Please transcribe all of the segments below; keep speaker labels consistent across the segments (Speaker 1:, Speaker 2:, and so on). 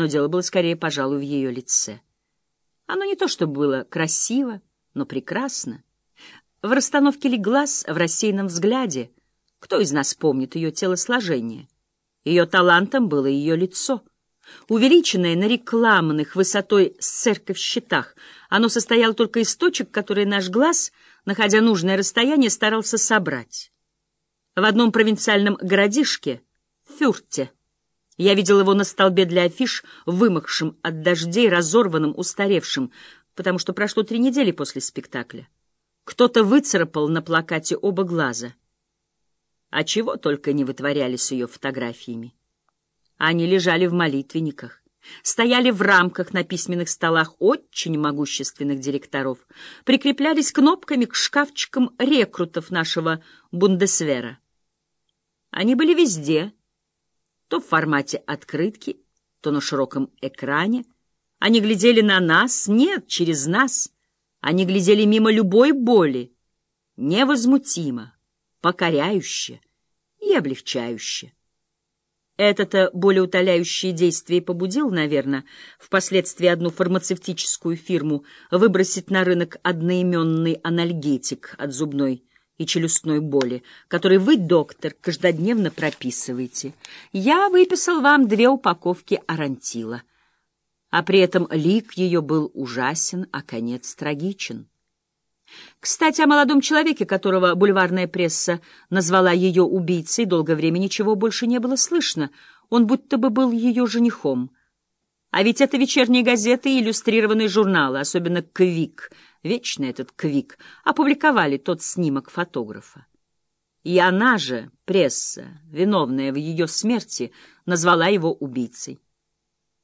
Speaker 1: но дело было скорее, пожалуй, в ее лице. Оно не то чтобы было красиво, но прекрасно. В расстановке ли глаз, в рассеянном взгляде. Кто из нас помнит ее телосложение? Ее талантом было ее лицо. Увеличенное на рекламных высотой с церковь щитах, оно состояло только из точек, которые наш глаз, находя нужное расстояние, старался собрать. В одном провинциальном городишке, Фюрте, я видел его на столбе для афиш, вымокшим от дождей, разорванным, устаревшим, потому что прошло три недели после спектакля. Кто-то выцарапал на плакате оба глаза. А чего только не вытворяли с ее фотографиями. Они лежали в молитвенниках, стояли в рамках на письменных столах очень могущественных директоров, прикреплялись кнопками к шкафчикам рекрутов нашего бундесвера. Они были везде — то в формате открытки, то на широком экране. Они глядели на нас, нет, через нас. Они глядели мимо любой боли, невозмутимо, покоряюще и облегчающе. Это-то болеутоляющее действие побудил, наверное, впоследствии одну фармацевтическую фирму выбросить на рынок одноименный анальгетик от зубной и челюстной боли, который вы, доктор, каждодневно прописываете. Я выписал вам две упаковки арантила. А при этом лик ее был ужасен, а конец трагичен. Кстати, о молодом человеке, которого бульварная пресса назвала ее убийцей, долгое время ничего больше не было слышно. Он будто бы был ее женихом. А ведь это вечерние газеты и иллюстрированные журналы, особенно «Квик», вечно этот Квик, опубликовали тот снимок фотографа. И она же, пресса, виновная в ее смерти, назвала его убийцей.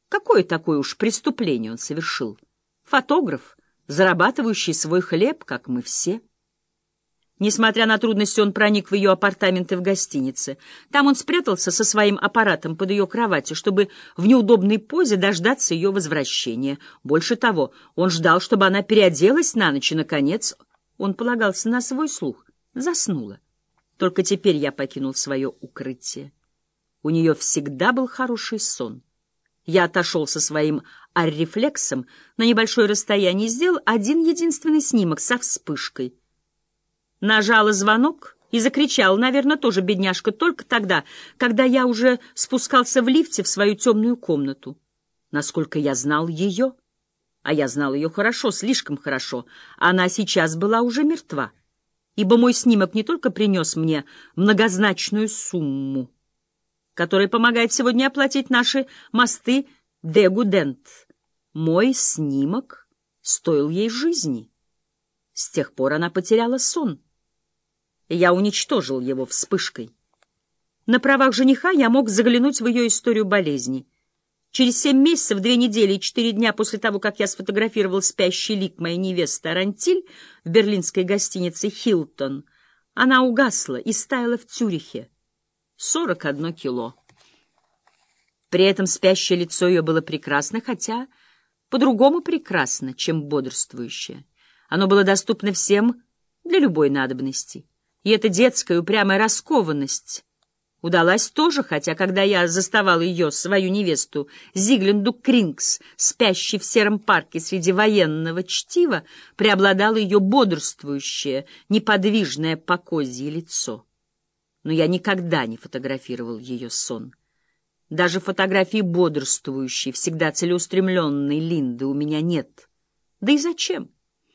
Speaker 1: Какое такое уж преступление он совершил? Фотограф, зарабатывающий свой хлеб, как мы все. Несмотря на трудности, он проник в ее апартаменты в гостинице. Там он спрятался со своим аппаратом под ее кроватью, чтобы в неудобной позе дождаться ее возвращения. Больше того, он ждал, чтобы она переоделась на ночь, и, наконец, он полагался на свой слух. Заснула. Только теперь я покинул свое укрытие. У нее всегда был хороший сон. Я отошел со своим аррефлексом на небольшое расстояние и сделал один единственный снимок со вспышкой — Нажала звонок и закричала, наверное, тоже бедняжка, только тогда, когда я уже спускался в лифте в свою темную комнату. Насколько я знал ее, а я знал ее хорошо, слишком хорошо, она сейчас была уже мертва, ибо мой снимок не только принес мне многозначную сумму, которая помогает сегодня оплатить наши мосты Дегудент. Мой снимок стоил ей жизни. С тех пор она потеряла сон я уничтожил его вспышкой. На правах жениха я мог заглянуть в ее историю болезни. Через семь месяцев, две недели и четыре дня после того, как я сфотографировал спящий лик моей невесты Арантиль в берлинской гостинице «Хилтон», она угасла и стаяла в Цюрихе. Сорок одно кило. При этом спящее лицо ее было прекрасно, хотя по-другому прекрасно, чем бодрствующее. Оно было доступно всем для любой надобности. И эта детская упрямая раскованность удалась тоже, хотя когда я заставал ее, свою невесту, Зигленду Крингс, спящей в сером парке среди военного чтива, преобладало ее бодрствующее, неподвижное покозье лицо. Но я никогда не фотографировал ее сон. Даже фотографии бодрствующей, всегда целеустремленной Линды у меня нет. Да и зачем?